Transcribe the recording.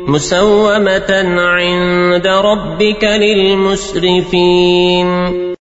مسومة عند ربك للمسرفين.